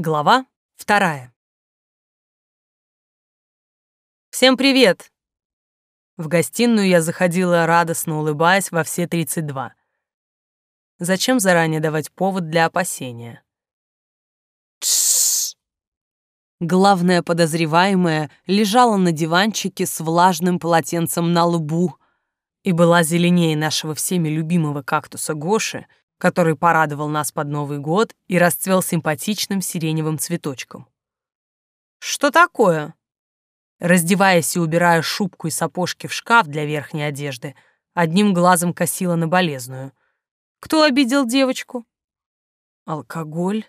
Глава вторая. «Всем привет!» В гостиную я заходила, радостно улыбаясь во все 32. Зачем заранее давать повод для опасения? Главная подозреваемая лежала на диванчике с влажным полотенцем на лбу и была зеленее нашего всеми любимого кактуса Гоши, который порадовал нас под Новый год и расцвел симпатичным сиреневым цветочком. «Что такое?» Раздеваясь и убирая шубку и сапожки в шкаф для верхней одежды, одним глазом косила на болезную. «Кто обидел девочку?» «Алкоголь?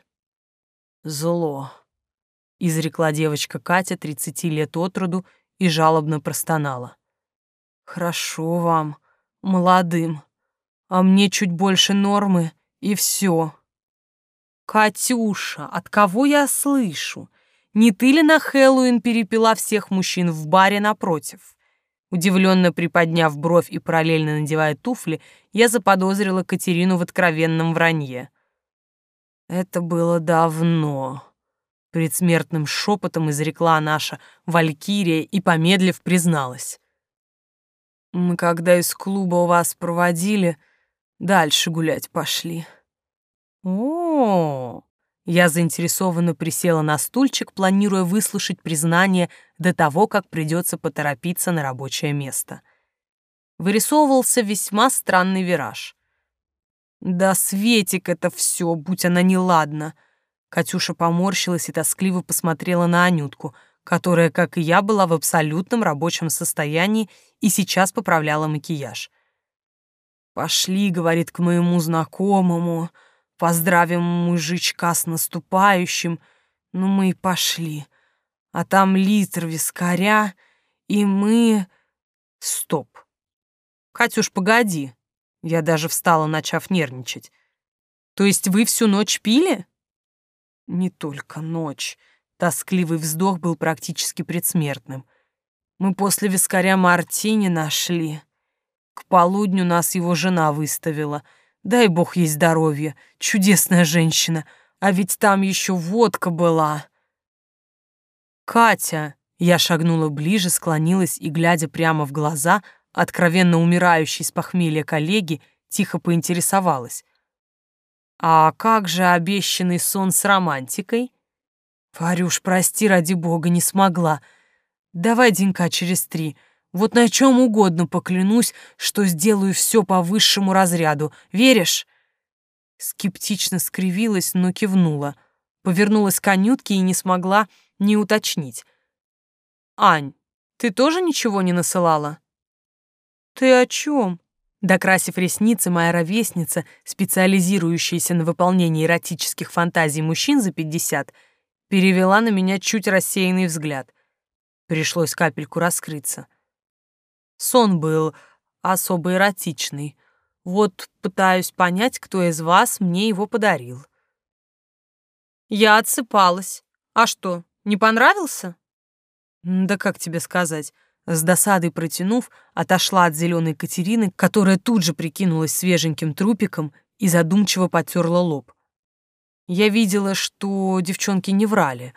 Зло», — изрекла девочка Катя, тридцати лет от роду, и жалобно простонала. «Хорошо вам, молодым» а мне чуть больше нормы, и все. Катюша, от кого я слышу? Не ты ли на Хэллоуин перепила всех мужчин в баре напротив? Удивленно приподняв бровь и параллельно надевая туфли, я заподозрила Катерину в откровенном вранье. Это было давно. Предсмертным шепотом изрекла наша Валькирия и, помедлив, призналась. Мы когда из клуба вас проводили, Дальше гулять пошли. О, я заинтересованно присела на стульчик, планируя выслушать признание до того, как придется поторопиться на рабочее место. Вырисовывался весьма странный вираж. Да, Светик это все, будь она неладна. Катюша поморщилась и тоскливо посмотрела на Анютку, которая, как и я, была в абсолютном рабочем состоянии и сейчас поправляла макияж. «Пошли, — говорит, — к моему знакомому, поздравим мужичка с наступающим». Ну, мы и пошли. А там литр вискаря, и мы... Стоп. Катюш, погоди. Я даже встала, начав нервничать. То есть вы всю ночь пили? Не только ночь. Тоскливый вздох был практически предсмертным. Мы после вискаря Мартини нашли. К полудню нас его жена выставила. Дай бог ей здоровье, чудесная женщина. А ведь там еще водка была. Катя, я шагнула ближе, склонилась и, глядя прямо в глаза, откровенно умирающей с похмелья коллеги, тихо поинтересовалась. «А как же обещанный сон с романтикой?» «Варюш, прости, ради бога, не смогла. Давай денька через три. Вот на чем угодно поклянусь, что сделаю все по высшему разряду. Веришь?» Скептично скривилась, но кивнула. Повернулась к Анютке и не смогла не уточнить. «Ань, ты тоже ничего не насылала?» «Ты о чем?» Докрасив ресницы, моя ровесница, специализирующаяся на выполнении эротических фантазий мужчин за пятьдесят, перевела на меня чуть рассеянный взгляд. Пришлось капельку раскрыться. Сон был особо эротичный. Вот пытаюсь понять, кто из вас мне его подарил. Я отсыпалась. А что, не понравился? Да как тебе сказать? С досадой протянув, отошла от зеленой Катерины, которая тут же прикинулась свеженьким трупиком и задумчиво потерла лоб. Я видела, что девчонки не врали.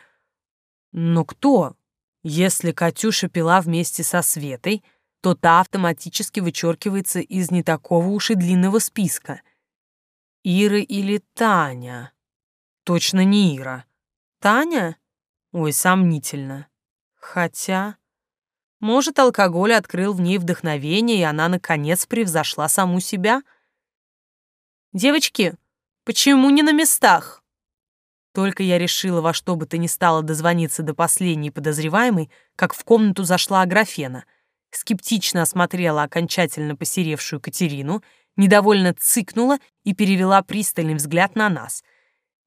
Но кто, если Катюша пила вместе со Светой, то та автоматически вычеркивается из не такого уж и длинного списка. Ира или Таня? Точно не Ира. Таня? Ой, сомнительно. Хотя... Может, алкоголь открыл в ней вдохновение, и она, наконец, превзошла саму себя? «Девочки, почему не на местах?» Только я решила во что бы то ни стало дозвониться до последней подозреваемой, как в комнату зашла Аграфена — скептично осмотрела окончательно посеревшую Катерину, недовольно цыкнула и перевела пристальный взгляд на нас.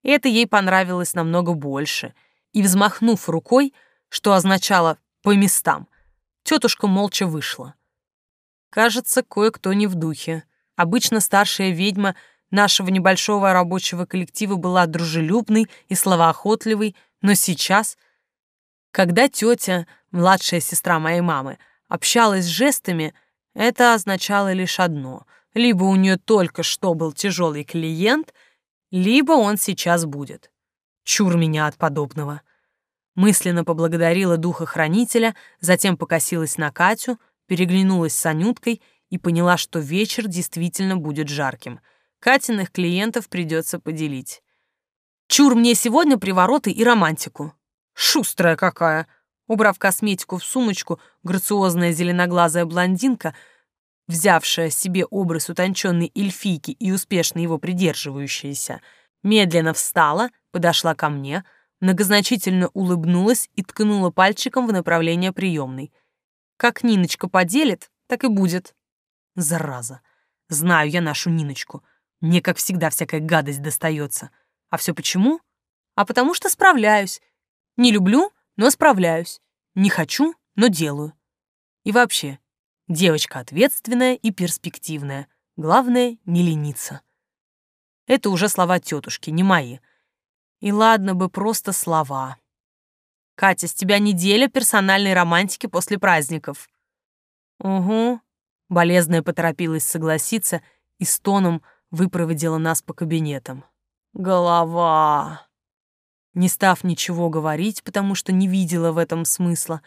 Это ей понравилось намного больше, и, взмахнув рукой, что означало «по местам», тетушка молча вышла. Кажется, кое-кто не в духе. Обычно старшая ведьма нашего небольшого рабочего коллектива была дружелюбной и словоохотливой, но сейчас, когда тетя, младшая сестра моей мамы, общалась жестами, это означало лишь одно. Либо у нее только что был тяжелый клиент, либо он сейчас будет. Чур меня от подобного. Мысленно поблагодарила духа-хранителя, затем покосилась на Катю, переглянулась с Анюткой и поняла, что вечер действительно будет жарким. Катиных клиентов придется поделить. Чур мне сегодня привороты и романтику. Шустрая какая! Убрав косметику в сумочку, грациозная зеленоглазая блондинка, взявшая себе образ утонченной эльфийки и успешно его придерживающаяся, медленно встала, подошла ко мне, многозначительно улыбнулась и ткнула пальчиком в направление приемной. Как Ниночка поделит, так и будет. Зараза. Знаю я нашу Ниночку. Мне, как всегда, всякая гадость достается. А все почему? А потому что справляюсь. Не люблю, но справляюсь. Не хочу, но делаю. И вообще, девочка ответственная и перспективная. Главное, не лениться. Это уже слова тетушки, не мои. И ладно бы просто слова. Катя, с тебя неделя персональной романтики после праздников. Угу. Болезная поторопилась согласиться и с тоном выпроводила нас по кабинетам. Голова. Не став ничего говорить, потому что не видела в этом смысла,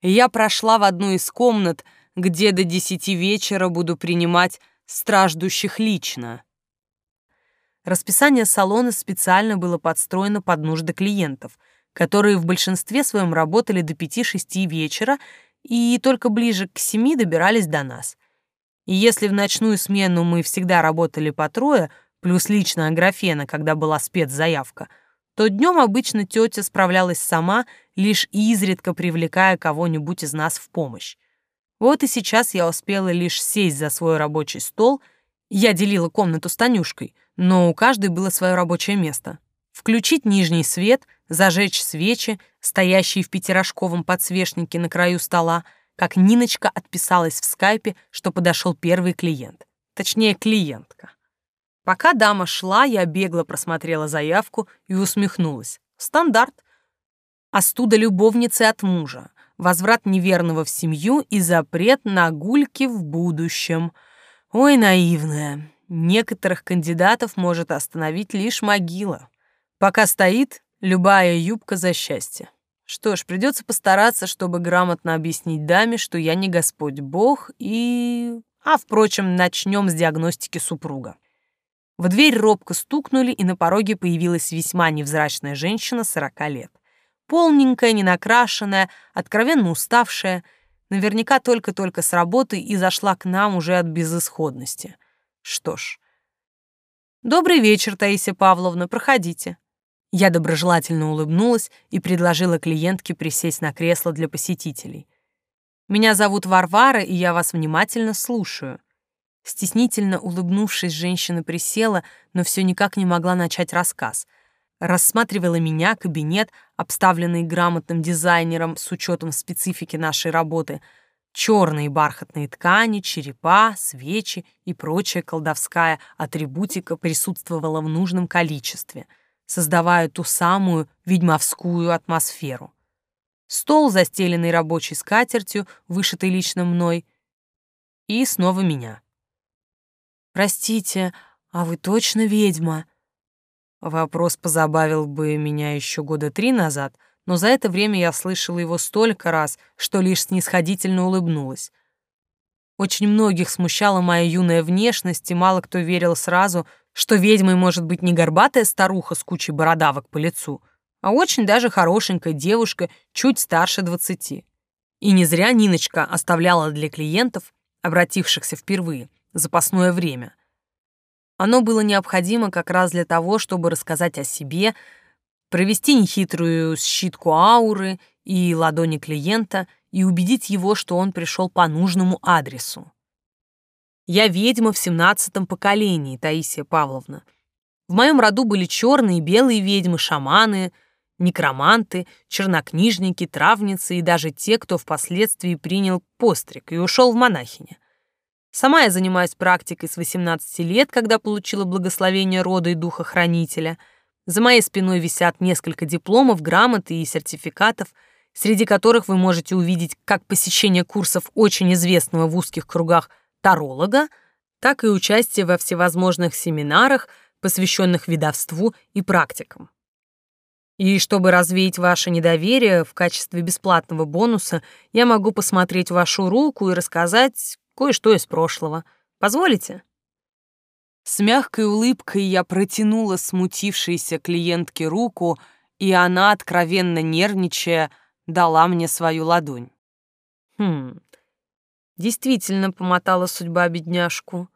я прошла в одну из комнат, где до десяти вечера буду принимать страждущих лично. Расписание салона специально было подстроено под нужды клиентов, которые в большинстве своем работали до 5-6 вечера и только ближе к 7 добирались до нас. И если в ночную смену мы всегда работали по трое, плюс личная графена, когда была спецзаявка, то днем обычно тетя справлялась сама, лишь изредка привлекая кого-нибудь из нас в помощь. Вот и сейчас я успела лишь сесть за свой рабочий стол. Я делила комнату с Танюшкой, но у каждой было свое рабочее место. Включить нижний свет, зажечь свечи, стоящие в пятирожковом подсвечнике на краю стола, как Ниночка отписалась в скайпе, что подошел первый клиент. Точнее, клиентка. Пока дама шла, я бегло просмотрела заявку и усмехнулась. Стандарт. Остуда любовницы от мужа, возврат неверного в семью и запрет на гульки в будущем. Ой, наивная. Некоторых кандидатов может остановить лишь могила. Пока стоит, любая юбка за счастье. Что ж, придется постараться, чтобы грамотно объяснить даме, что я не Господь Бог и... А, впрочем, начнем с диагностики супруга. В дверь робко стукнули, и на пороге появилась весьма невзрачная женщина сорока лет. Полненькая, ненакрашенная, откровенно уставшая, наверняка только-только с работы и зашла к нам уже от безысходности. Что ж. Добрый вечер, Таисия Павловна, проходите. Я доброжелательно улыбнулась и предложила клиентке присесть на кресло для посетителей. Меня зовут Варвара, и я вас внимательно слушаю. Стеснительно улыбнувшись, женщина присела, но все никак не могла начать рассказ. Рассматривала меня, кабинет, обставленный грамотным дизайнером с учетом специфики нашей работы — черные бархатные ткани, черепа, свечи и прочая колдовская атрибутика присутствовала в нужном количестве, создавая ту самую ведьмовскую атмосферу. Стол, застеленный рабочей скатертью, вышитый лично мной, и снова меня. «Простите, а вы точно ведьма?» Вопрос позабавил бы меня еще года три назад — но за это время я слышала его столько раз, что лишь снисходительно улыбнулась. Очень многих смущала моя юная внешность, и мало кто верил сразу, что ведьмой может быть не горбатая старуха с кучей бородавок по лицу, а очень даже хорошенькая девушка, чуть старше двадцати. И не зря Ниночка оставляла для клиентов, обратившихся впервые, запасное время. Оно было необходимо как раз для того, чтобы рассказать о себе, провести нехитрую щитку ауры и ладони клиента и убедить его, что он пришел по нужному адресу. Я ведьма в семнадцатом поколении, Таисия Павловна. В моем роду были черные и белые ведьмы, шаманы, некроманты, чернокнижники, травницы и даже те, кто впоследствии принял постриг и ушел в монахиня. Сама я занимаюсь практикой с 18 лет, когда получила благословение рода и духа хранителя — за моей спиной висят несколько дипломов, грамот и сертификатов, среди которых вы можете увидеть как посещение курсов очень известного в узких кругах таролога, так и участие во всевозможных семинарах, посвященных видовству и практикам. И чтобы развеять ваше недоверие, в качестве бесплатного бонуса я могу посмотреть вашу руку и рассказать кое-что из прошлого. Позволите?» С мягкой улыбкой я протянула смутившейся клиентке руку, и она, откровенно нервничая, дала мне свою ладонь. Хм, действительно помотала судьба бедняжку.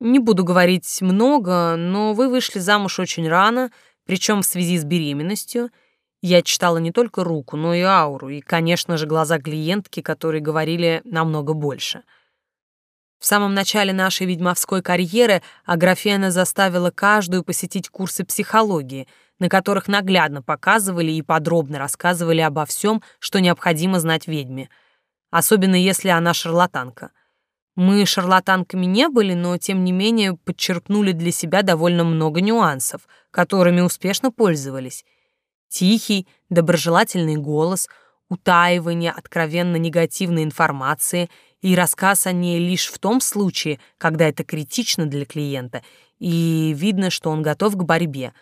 Не буду говорить много, но вы вышли замуж очень рано, причем в связи с беременностью. Я читала не только руку, но и ауру, и, конечно же, глаза клиентки, которые говорили намного больше — в самом начале нашей ведьмовской карьеры Аграфена заставила каждую посетить курсы психологии, на которых наглядно показывали и подробно рассказывали обо всем, что необходимо знать ведьме, особенно если она шарлатанка. Мы шарлатанками не были, но тем не менее подчерпнули для себя довольно много нюансов, которыми успешно пользовались. Тихий, доброжелательный голос, утаивание откровенно негативной информации — и рассказ о ней лишь в том случае, когда это критично для клиента и видно, что он готов к борьбе.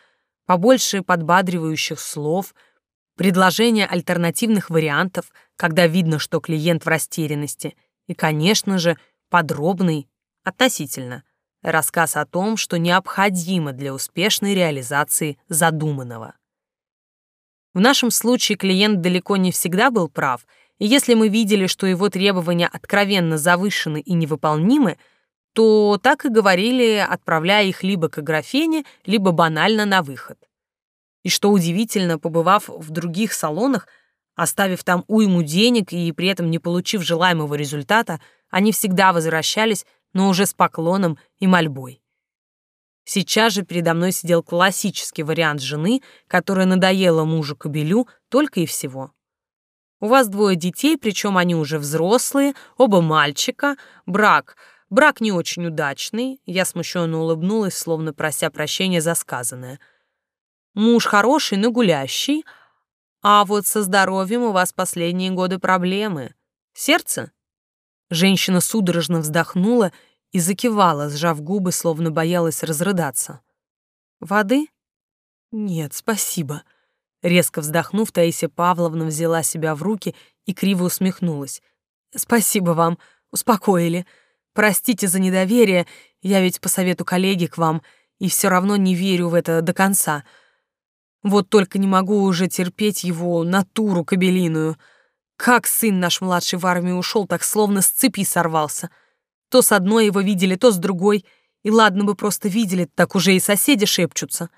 Побольше подбадривающих слов, предложение альтернативных вариантов, когда видно, что клиент в растерянности, и, конечно же, подробный, относительно, рассказ о том, что необходимо для успешной реализации задуманного. В нашем случае клиент далеко не всегда был прав — и если мы видели, что его требования откровенно завышены и невыполнимы, то так и говорили, отправляя их либо к графене, либо банально на выход. И что удивительно, побывав в других салонах, оставив там уйму денег и при этом не получив желаемого результата, они всегда возвращались, но уже с поклоном и мольбой. Сейчас же передо мной сидел классический вариант жены, которая надоела мужу кобелю только и всего. У вас двое детей, причем они уже взрослые, оба мальчика. Брак. Брак не очень удачный. Я смущенно улыбнулась, словно прося прощения за сказанное. Муж хороший, но гулящий. А вот со здоровьем у вас последние годы проблемы. Сердце? Женщина судорожно вздохнула и закивала, сжав губы, словно боялась разрыдаться. Воды? Нет, спасибо. Резко вздохнув, Таисия Павловна взяла себя в руки и криво усмехнулась. «Спасибо вам, успокоили. Простите за недоверие, я ведь по совету коллеги к вам, и все равно не верю в это до конца. Вот только не могу уже терпеть его натуру кабелиную. Как сын наш младший в армию ушел, так словно с цепи сорвался. То с одной его видели, то с другой, и ладно бы просто видели, так уже и соседи шепчутся.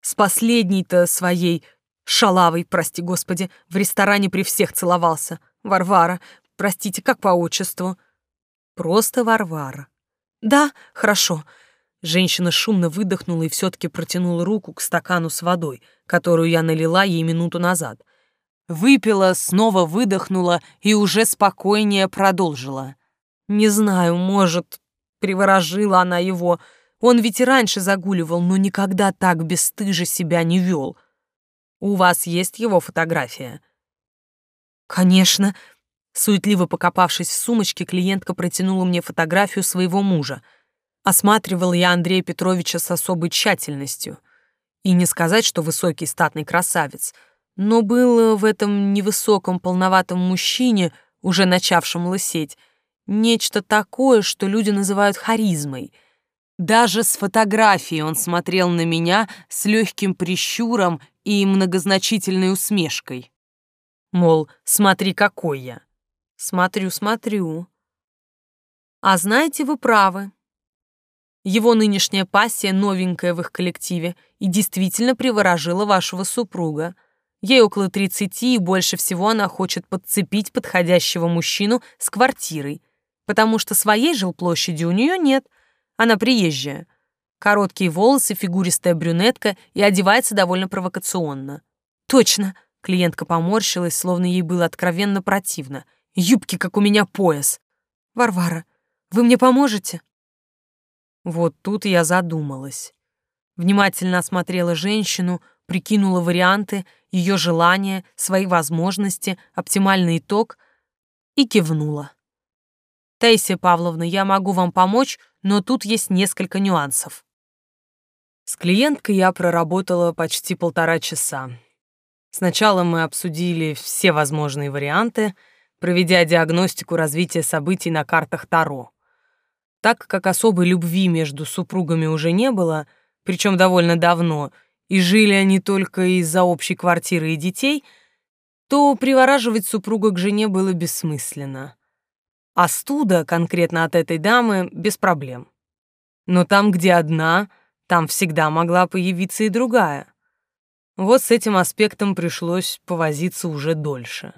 С последней-то своей Шалавой, прости господи, в ресторане при всех целовался. Варвара, простите, как по отчеству? Просто Варвара. Да, хорошо. Женщина шумно выдохнула и все-таки протянула руку к стакану с водой, которую я налила ей минуту назад. Выпила, снова выдохнула и уже спокойнее продолжила. Не знаю, может, приворожила она его. Он ведь и раньше загуливал, но никогда так бесстыже себя не вел. У вас есть его фотография?» «Конечно». Суетливо покопавшись в сумочке, клиентка протянула мне фотографию своего мужа. Осматривал я Андрея Петровича с особой тщательностью. И не сказать, что высокий статный красавец, но было в этом невысоком полноватом мужчине, уже начавшем лысеть, нечто такое, что люди называют харизмой. Даже с фотографии он смотрел на меня с легким прищуром и многозначительной усмешкой. Мол, смотри, какой я. Смотрю, смотрю. А знаете, вы правы. Его нынешняя пассия новенькая в их коллективе и действительно приворожила вашего супруга. Ей около тридцати, и больше всего она хочет подцепить подходящего мужчину с квартирой, потому что своей жилплощади у нее нет, она приезжая — Короткие волосы, фигуристая брюнетка и одевается довольно провокационно. Точно, клиентка поморщилась, словно ей было откровенно противно. Юбки, как у меня пояс. Варвара, вы мне поможете? Вот тут я задумалась. Внимательно осмотрела женщину, прикинула варианты, ее желания, свои возможности, оптимальный итог и кивнула. Таисия Павловна, я могу вам помочь, но тут есть несколько нюансов. С клиенткой я проработала почти полтора часа. Сначала мы обсудили все возможные варианты, проведя диагностику развития событий на картах Таро. Так как особой любви между супругами уже не было, причем довольно давно, и жили они только из-за общей квартиры и детей, то привораживать супруга к жене было бессмысленно. А студа конкретно от этой дамы без проблем. Но там, где одна, там всегда могла появиться и другая. Вот с этим аспектом пришлось повозиться уже дольше.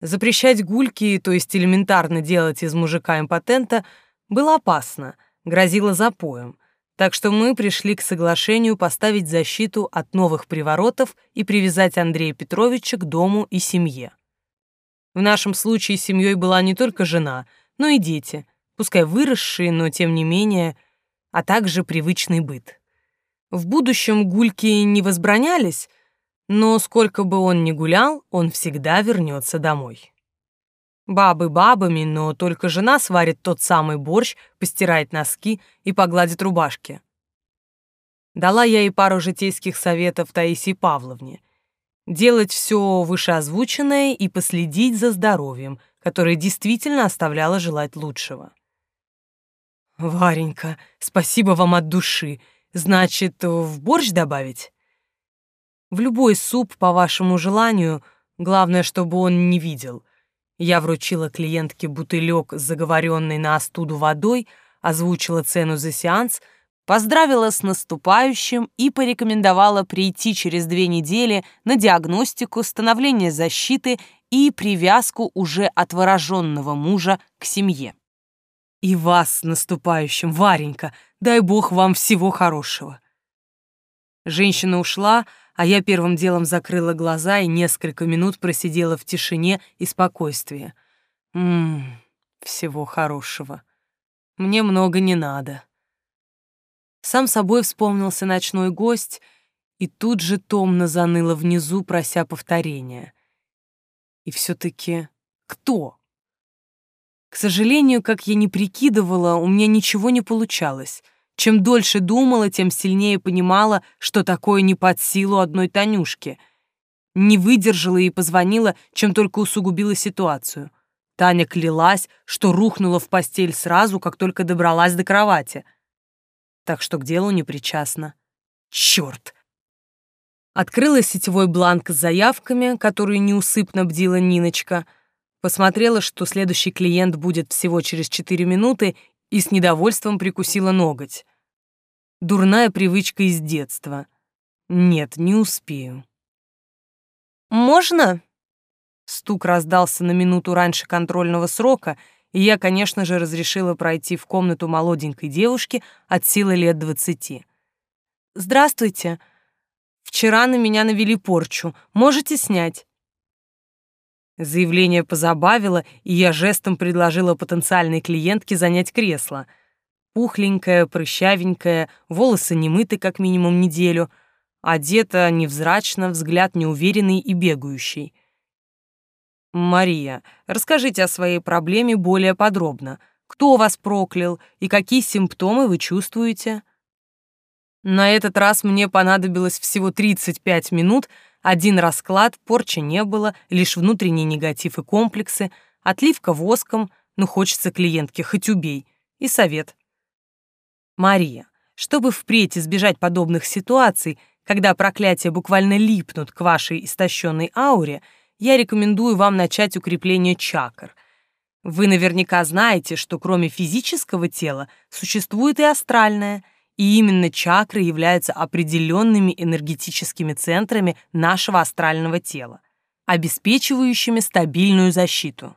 Запрещать гульки, то есть элементарно делать из мужика импотента, было опасно, грозило запоем, так что мы пришли к соглашению поставить защиту от новых приворотов и привязать Андрея Петровича к дому и семье. В нашем случае семьей была не только жена, но и дети, пускай выросшие, но тем не менее, а также привычный быт. В будущем гульки не возбранялись, но сколько бы он ни гулял, он всегда вернется домой. Бабы бабами, но только жена сварит тот самый борщ, постирает носки и погладит рубашки. Дала я ей пару житейских советов Таисии Павловне. Делать все вышеозвученное и последить за здоровьем, которое действительно оставляло желать лучшего. «Варенька, спасибо вам от души. Значит, в борщ добавить?» «В любой суп, по вашему желанию, главное, чтобы он не видел», я вручила клиентке бутылек с заговоренной на остуду водой, озвучила цену за сеанс, поздравила с наступающим и порекомендовала прийти через две недели на диагностику, становление защиты и привязку уже отвороженного мужа к семье. «И вас с наступающим, Варенька! Дай бог вам всего хорошего!» Женщина ушла, а я первым делом закрыла глаза и несколько минут просидела в тишине и спокойствии. Ммм, всего хорошего. Мне много не надо. Сам собой вспомнился ночной гость, и тут же томно заныло внизу, прося повторения. И все-таки кто? К сожалению, как я не прикидывала, у меня ничего не получалось — чем дольше думала, тем сильнее понимала, что такое не под силу одной Танюшки. Не выдержала и позвонила, чем только усугубила ситуацию. Таня клялась, что рухнула в постель сразу, как только добралась до кровати. Так что к делу не причастна. Чёрт! Открыла сетевой бланк с заявками, который неусыпно бдила Ниночка, посмотрела, что следующий клиент будет всего через 4 минуты, и с недовольством прикусила ноготь. Дурная привычка из детства. Нет, не успею. «Можно?» Стук раздался на минуту раньше контрольного срока, и я, конечно же, разрешила пройти в комнату молоденькой девушки от силы лет двадцати. «Здравствуйте. Вчера на меня навели порчу. Можете снять?» Заявление позабавило, и я жестом предложила потенциальной клиентке занять кресло — Пухленькая, прыщавенькая, волосы не мыты как минимум неделю, одета невзрачно, взгляд неуверенный и бегающий. «Мария, расскажите о своей проблеме более подробно. Кто вас проклял и какие симптомы вы чувствуете?» На этот раз мне понадобилось всего 35 минут, один расклад, порчи не было, лишь внутренний негатив и комплексы, отливка воском, ну хочется клиентке хоть убей, и совет. Мария, чтобы впредь избежать подобных ситуаций, когда проклятия буквально липнут к вашей истощенной ауре, я рекомендую вам начать укрепление чакр. Вы наверняка знаете, что кроме физического тела существует и астральное, и именно чакры являются определенными энергетическими центрами нашего астрального тела, обеспечивающими стабильную защиту.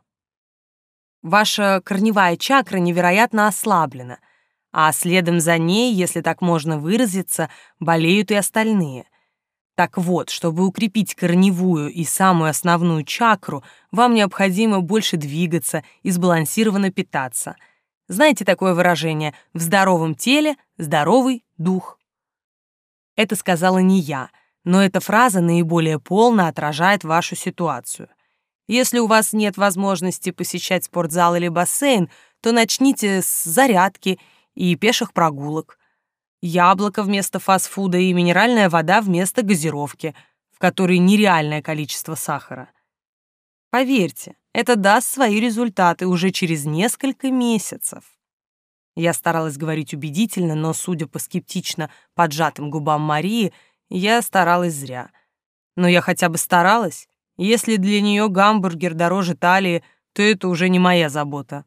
Ваша корневая чакра невероятно ослаблена — а следом за ней, если так можно выразиться, болеют и остальные. Так вот, чтобы укрепить корневую и самую основную чакру, вам необходимо больше двигаться и сбалансированно питаться. Знаете такое выражение «в здоровом теле здоровый дух»? Это сказала не я, но эта фраза наиболее полно отражает вашу ситуацию. Если у вас нет возможности посещать спортзал или бассейн, то начните с зарядки – и пеших прогулок. Яблоко вместо фастфуда и минеральная вода вместо газировки. В которой нереальное количество сахара. Поверьте, это даст свои результаты уже через несколько месяцев. Я старалась говорить убедительно, но, судя по скептично поджатым губам Марии, я старалась зря. Но я хотя бы старалась. Если для нее гамбургер дороже талии, то это уже не моя забота.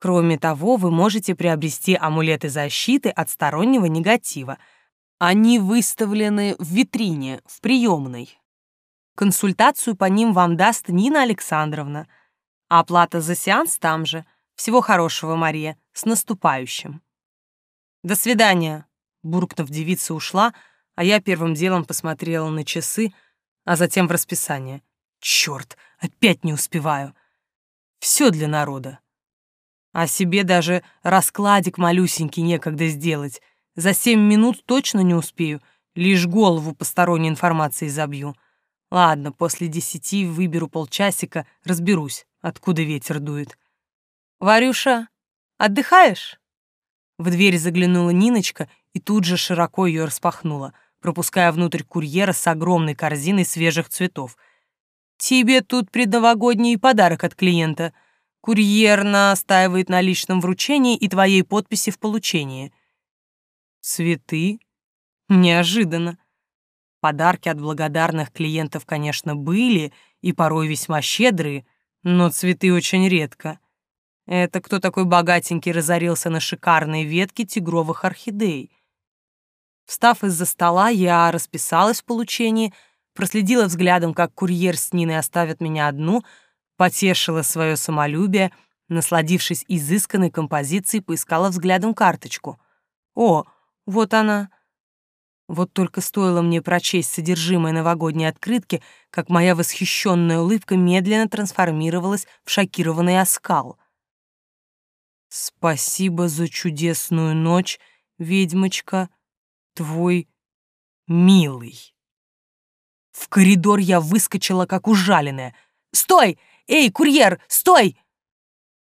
Кроме того, вы можете приобрести амулеты защиты от стороннего негатива. Они выставлены в витрине, в приемной. Консультацию по ним вам даст Нина Александровна. А оплата за сеанс там же. Всего хорошего, Мария. С наступающим. До свидания. Буркнув, девица ушла, а я первым делом посмотрела на часы, а затем в расписание. Черт, опять не успеваю. Все для народа. А себе даже раскладик малюсенький некогда сделать. За семь минут точно не успею, лишь голову посторонней информации забью. Ладно, после десяти выберу полчасика, разберусь, откуда ветер дует. «Варюша, отдыхаешь?» В дверь заглянула Ниночка и тут же широко ее распахнула, пропуская внутрь курьера с огромной корзиной свежих цветов. «Тебе тут предновогодний подарок от клиента. Курьер настаивает на личном вручении и твоей подписи в получении». «Цветы? Неожиданно. Подарки от благодарных клиентов, конечно, были, и порой весьма щедрые, но цветы очень редко. Это кто такой богатенький разорился на шикарные ветки тигровых орхидей? Встав из-за стола, я расписалась в получении, проследила взглядом, как курьер с Ниной оставит меня одну, потешила свое самолюбие, насладившись изысканной композицией, поискала взглядом карточку. О, вот она — вот только стоило мне прочесть содержимое новогодней открытки, как моя восхищенная улыбка медленно трансформировалась в шокированный оскал. «Спасибо за чудесную ночь, ведьмочка, твой милый». В коридор я выскочила, как ужаленная. «Стой! Эй, курьер, стой!»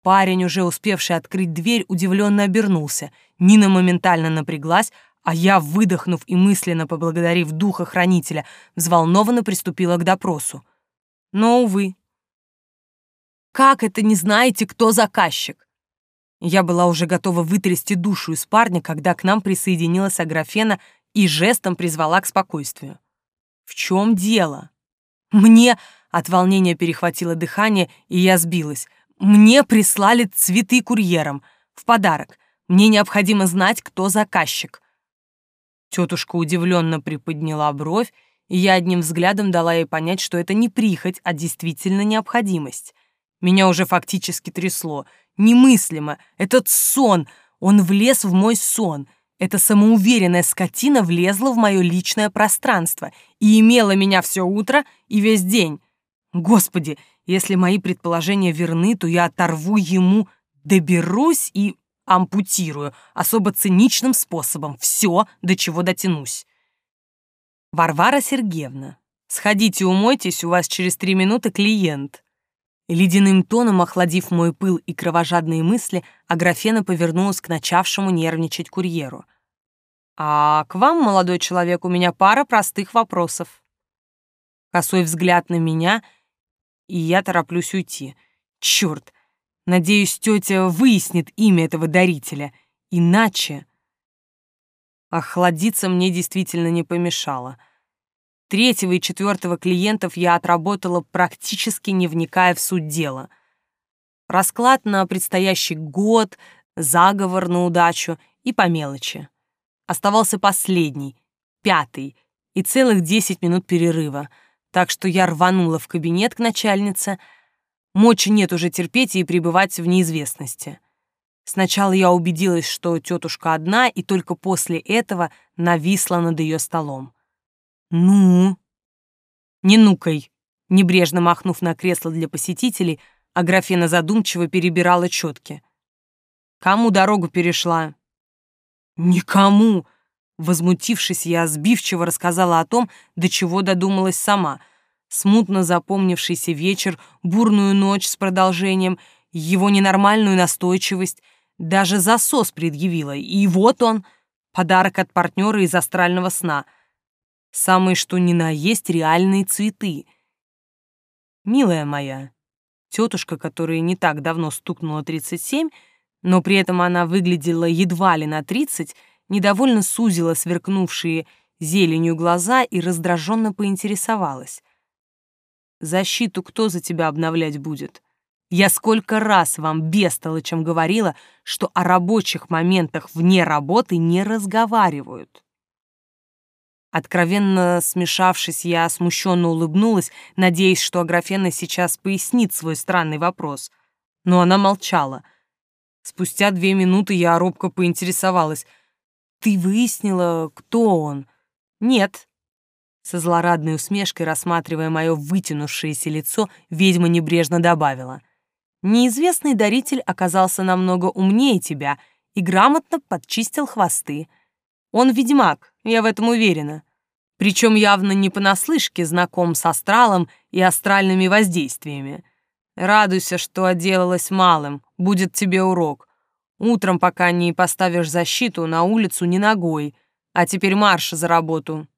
Парень, уже успевший открыть дверь, удивленно обернулся. Нина моментально напряглась, а я, выдохнув и мысленно поблагодарив духа-хранителя, взволнованно приступила к допросу. Но, увы. «Как это не знаете, кто заказчик?» Я была уже готова вытрясти душу из парня, когда к нам присоединилась Аграфена и жестом призвала к спокойствию. «В чем дело?» «Мне...» — от волнения перехватило дыхание, и я сбилась. «Мне прислали цветы курьером. В подарок. Мне необходимо знать, кто заказчик». Тетушка удивленно приподняла бровь, и я одним взглядом дала ей понять, что это не прихоть, а действительно необходимость. Меня уже фактически трясло. Немыслимо. Этот сон. Он влез в мой сон. Эта самоуверенная скотина влезла в мое личное пространство и имела меня все утро и весь день. Господи, если мои предположения верны, то я оторву ему, доберусь и ампутирую особо циничным способом все, до чего дотянусь. Варвара Сергеевна, сходите умойтесь, у вас через три минуты клиент. Ледяным тоном охладив мой пыл и кровожадные мысли, Аграфена повернулась к начавшему нервничать курьеру. «А к вам, молодой человек, у меня пара простых вопросов». Косой взгляд на меня, и я тороплюсь уйти. Черт, Надеюсь, тетя выяснит имя этого дарителя. Иначе... Охладиться мне действительно не помешало. Третьего и четвертого клиентов я отработала практически не вникая в суть дела. Расклад на предстоящий год, заговор на удачу и по мелочи. Оставался последний, пятый, и целых десять минут перерыва, так что я рванула в кабинет к начальнице — Мочи нет уже терпеть и пребывать в неизвестности. Сначала я убедилась, что тетушка одна, и только после этого нависла над ее столом. «Ну?» «Не нукай!» Небрежно махнув на кресло для посетителей, Аграфена задумчиво перебирала четки. «Кому дорогу перешла?» «Никому!» Возмутившись, я сбивчиво рассказала о том, до чего додумалась сама, смутно запомнившийся вечер, бурную ночь с продолжением, его ненормальную настойчивость, даже засос предъявила, и вот он, подарок от партнера из астрального сна. Самые что ни на есть реальные цветы. Милая моя, тетушка, которая не так давно стукнула 37, но при этом она выглядела едва ли на 30, недовольно сузила сверкнувшие зеленью глаза и раздраженно поинтересовалась. «Защиту кто за тебя обновлять будет?» Я сколько раз вам, бестолочем, говорила, что о рабочих моментах вне работы не разговаривают. Откровенно смешавшись, я смущенно улыбнулась, надеясь, что Аграфена сейчас пояснит свой странный вопрос. Но она молчала. Спустя две минуты я робко поинтересовалась. «Ты выяснила, кто он?» «Нет». Со злорадной усмешкой, рассматривая мое вытянувшееся лицо, ведьма небрежно добавила. Неизвестный даритель оказался намного умнее тебя и грамотно подчистил хвосты. Он ведьмак, я в этом уверена. Причем явно не понаслышке знаком с астралом и астральными воздействиями. Радуйся, что отделалась малым, будет тебе урок. Утром, пока не поставишь защиту, на улицу не ногой, а теперь марш за работу.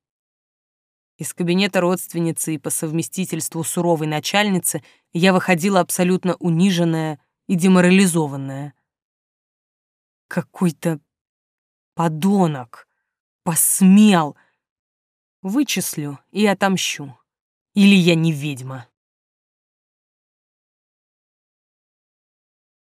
Из кабинета родственницы и по совместительству суровой начальницы я выходила абсолютно униженная и деморализованная. Какой-то подонок посмел. Вычислю и отомщу. Или я не ведьма.